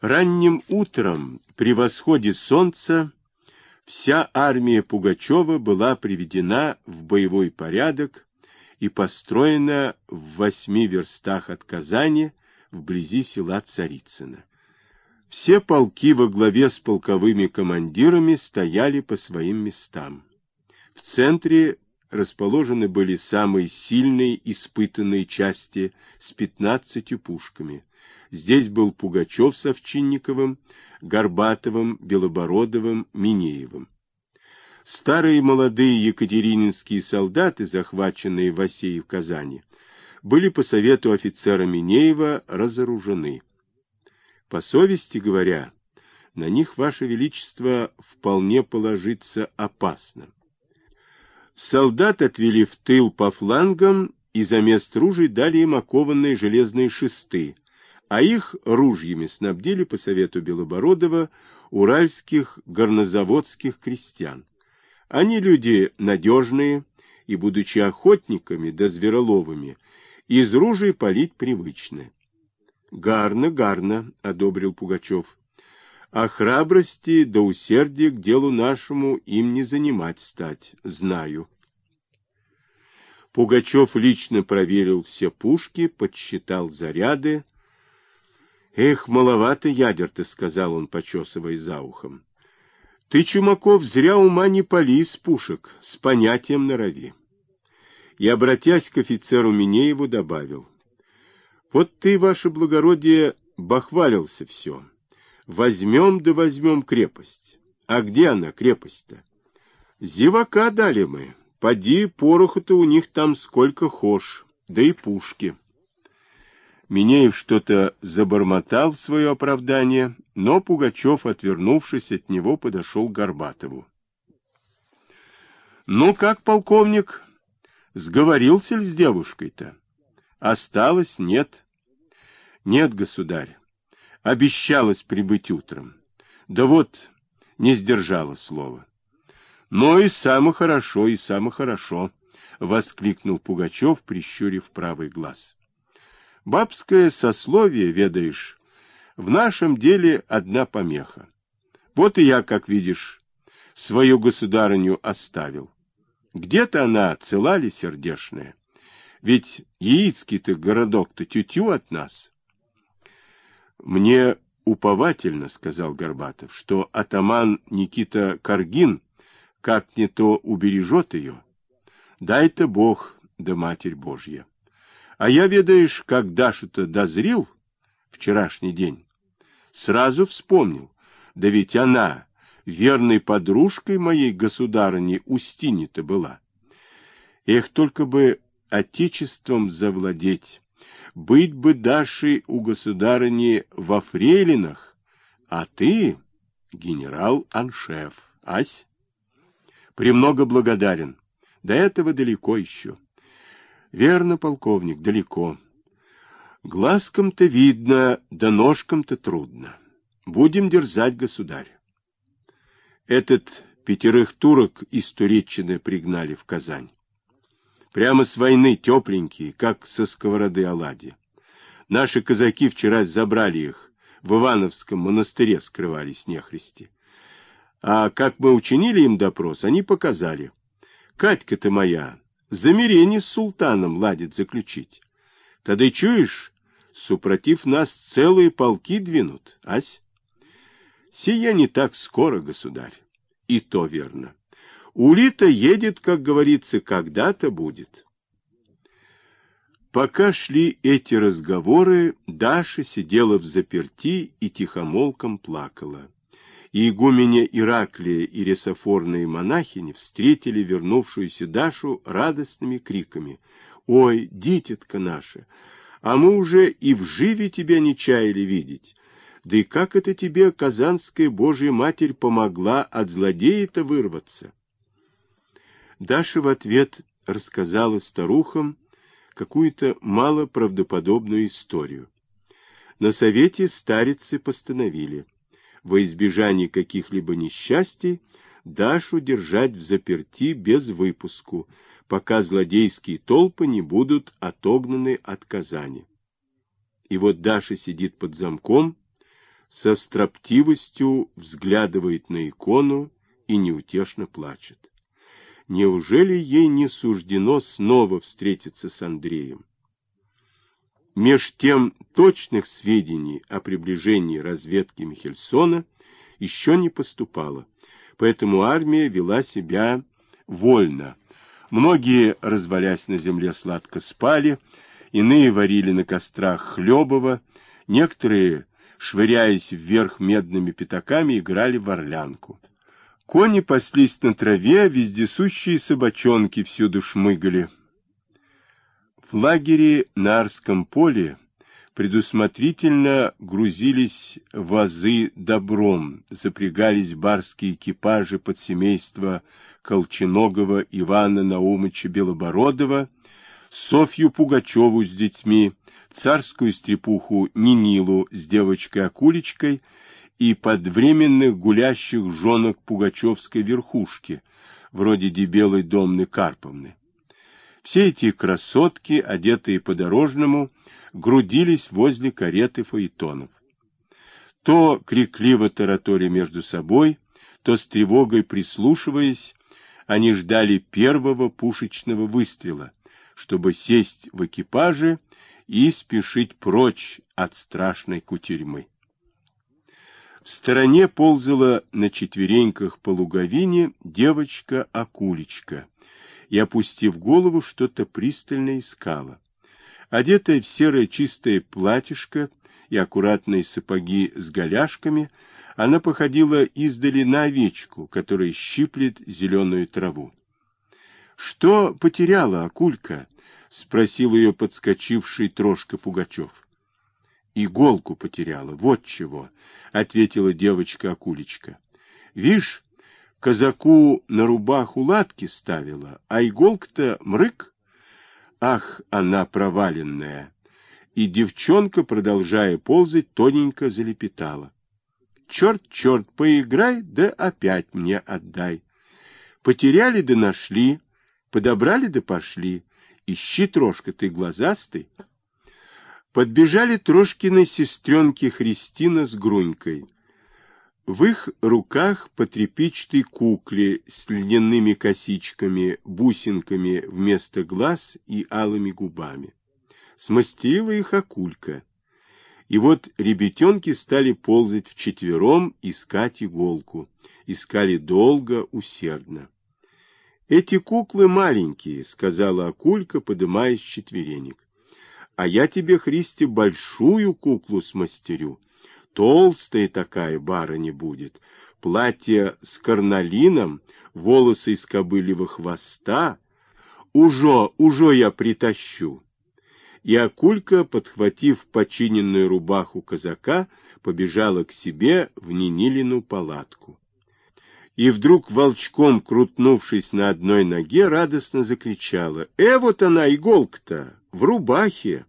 Ранним утром, при восходе солнца, вся армия Пугачева была приведена в боевой порядок и построена в восьми верстах от Казани, вблизи села Царицына. Все полки во главе с полковыми командирами стояли по своим местам. В центре расположены были самые сильные испытанные части с пятнадцатью пушками. Здесь был Пугачев с Овчинниковым, Горбатовым, Белобородовым, Минеевым. Старые и молодые екатерининские солдаты, захваченные в Осее в Казани, были по совету офицера Минеева разоружены. По совести говоря, на них, Ваше Величество, вполне положиться опасно. Солдат отвели в тыл по флангам и за мест ружей дали им окованные железные шесты, а их ружьями снабдили по совету Белобородова уральских горнозаводских крестьян. Они люди надежные и, будучи охотниками да звероловыми, из ружей палить привычны. — Гарно, гарно, — одобрил Пугачев. — А храбрости да усердия к делу нашему им не занимать стать, знаю. Пугачев лично проверил все пушки, подсчитал заряды, Эх, маловато ядер-то, сказал он, почесывая за ухом. Ты, Чумаков, зря ума не пали из пушек, с понятием норови. И, обратясь к офицеру Минееву, добавил. Вот ты, ваше благородие, бахвалился все. Возьмем да возьмем крепость. А где она, крепость-то? Зевака дали мы. Поди, пороху-то у них там сколько хошь, да и пушки. Минеев что-то забормотал в свое оправдание, но Пугачев, отвернувшись от него, подошел к Горбатову. — Ну как, полковник, сговорился ли с девушкой-то? Осталось? Нет. — Нет, государь. Обещалась прибыть утром. Да вот, не сдержала слова. — Ну и само хорошо, и само хорошо, — воскликнул Пугачев, прищурив правый глаз. — Бабское сословие, ведаешь, в нашем деле одна помеха. Вот и я, как видишь, свою государыню оставил. Где-то она цела ли сердешная? Ведь яицкий-то городок-то тютю от нас. Мне уповательно, — сказал Горбатов, — что атаман Никита Каргин как не то убережет ее. Дай-то Бог, да Матерь Божья. А я, ведаешь, как Дашу-то дозрел вчерашний день, сразу вспомнил, да ведь она верной подружкой моей государыни Устини-то была. Эх, только бы отечеством завладеть, быть бы Дашей у государыни во фрейлинах, а ты генерал-аншеф, ась? Премного благодарен, до этого далеко еще. Верно, полковник, далеко. Глазком-то видно, да ножком-то трудно. Будем дерзать, государь. Этот пятерых турок из Туреччины пригнали в Казань. Прямо с войны тепленькие, как со сковороды оладьи. Наши казаки вчера забрали их, в Ивановском монастыре скрывались нехристи. А как мы учинили им допрос, они показали. Катька-то моя, замирение с султаном ладит заключить. Тогда чуешь, супротив нас целые полки двинут, ась? Сия не так скоро, государь. И то верно. Улита едет, как говорится, когда-то будет. Пока шли эти разговоры, Даша сидела в заперти и тихомолком плакала и игуменя Ираклия и ресофорные монахини встретили вернувшуюся Дашу радостными криками. «Ой, дитятка наша, а мы уже и в живе тебя не чаяли видеть! Да и как это тебе, Казанская Божья Матерь, помогла от злодея-то вырваться?» Даша в ответ рассказала старухам какую-то малоправдоподобную историю. На совете старицы постановили — во избежание каких-либо несчастий, Дашу держать в заперти без выпуску, пока злодейские толпы не будут отогнаны от Казани. И вот Даша сидит под замком, со строптивостью взглядывает на икону и неутешно плачет. Неужели ей не суждено снова встретиться с Андреем? Меж тем точных сведений о приближении разведки Михельсона еще не поступало, поэтому армия вела себя вольно. Многие, развалясь на земле, сладко спали, иные варили на кострах хлебово, некоторые, швыряясь вверх медными пятаками, играли в орлянку. Кони паслись на траве, вездесущие собачонки всюду шмыгали. В лагере на Арском поле предусмотрительно грузились вазы добром, запрягались барские экипажи под семейство Колченогова Ивана Наумыча Белобородова, Софью Пугачеву с детьми, царскую стрепуху Нинилу с девочкой-акулечкой и подвременных гулящих жонок пугачевской верхушки, вроде Дебелой Домны Карповны. Все эти красотки, одетые по-дорожному, грудились возле кареты фаэтонов. То крикливо тараторя между собой, то с тревогой прислушиваясь, они ждали первого пушечного выстрела, чтобы сесть в экипаже и спешить прочь от страшной кутерьмы. В стороне ползала на четвереньках по луговине девочка-акулечка, и, опустив голову, что-то пристально искала. Одетая в серое чистое платьишко и аккуратные сапоги с голяшками, она походила издали на овечку, которая щиплет зеленую траву. — Что потеряла акулька? — спросил ее подскочивший трошка Пугачев. — Иголку потеряла, вот чего, — ответила девочка-акулечка. — Вишь, казаку на рубаху латки ставила, а иголка-то мрык. Ах, она проваленная! И девчонка, продолжая ползать, тоненько залепетала. Черт, черт, поиграй, да опять мне отдай. Потеряли да нашли, подобрали да пошли. Ищи, трошка, ты глазастый. Подбежали Трошкины сестренки Христина с Грунькой. В их руках по тряпичной кукле с льняными косичками, бусинками вместо глаз и алыми губами. Смастерила их акулька. И вот ребятенки стали ползать вчетвером, искать иголку. Искали долго, усердно. «Эти куклы маленькие», — сказала акулька, подымаясь четверенек. «А я тебе, Христи, большую куклу смастерю» толстая такая барыня будет, платье с карналином, волосы из кобыльего хвоста. Ужо, ужо я притащу. И Акулька, подхватив починенную рубаху казака, побежала к себе в Нинилину палатку. И вдруг, волчком крутнувшись на одной ноге, радостно закричала. «Э, вот она, иголка-то, в рубахе!»